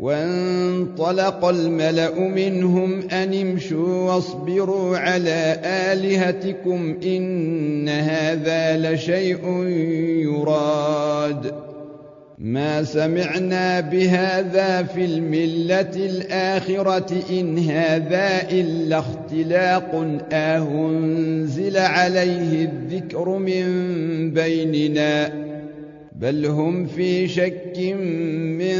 وانطلق الملأ منهم أن امشوا واصبروا على آلهتكم إن هذا لشيء يراد. ما سمعنا بهذا في الملة الآخرة إن هذا إلا اختلاق. أهنزل عليه الذكر من بيننا بل هم في شك من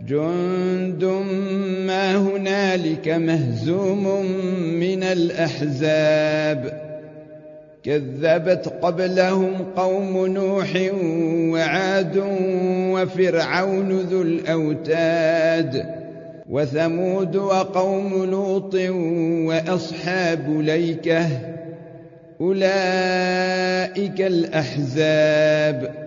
جند ما هنالك مهزوم من الأحزاب كذبت قبلهم قوم نوح وعاد وفرعون ذو الأوتاد وثمود وقوم لوط وأصحاب ليكه أولئك الأحزاب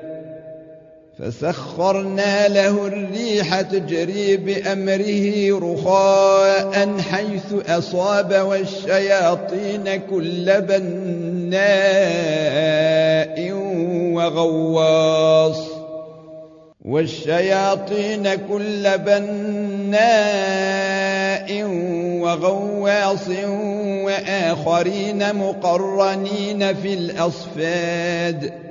فسخرنا له الريح تجري بأمره رخاء حيث أصاب والشياطين كل بناء وغواص والشياطين كل بناء وغواص وآخرين مقرنين في الأصفاد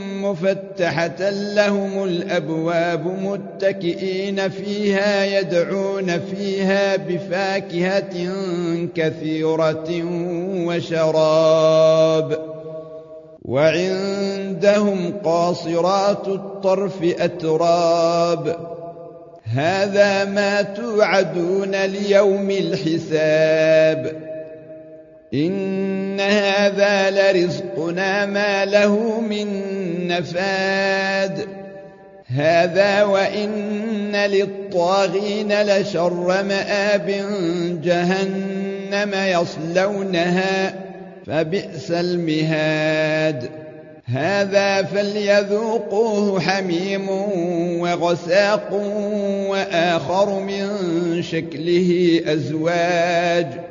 مفتحة لهم الأبواب متكئين فيها يدعون فيها بفاكهة كثيرة وشراب. وعندهم قاصرات الطرف أتراب. هذا ما توعدون ليوم الحساب. إن هذا لرزقنا ما له من نفاد هذا وإن للطاغين لشر مآب جهنم يصلونها فبئس المهاد هذا فليذوقوه حميم وغساق وآخر من شكله أزواج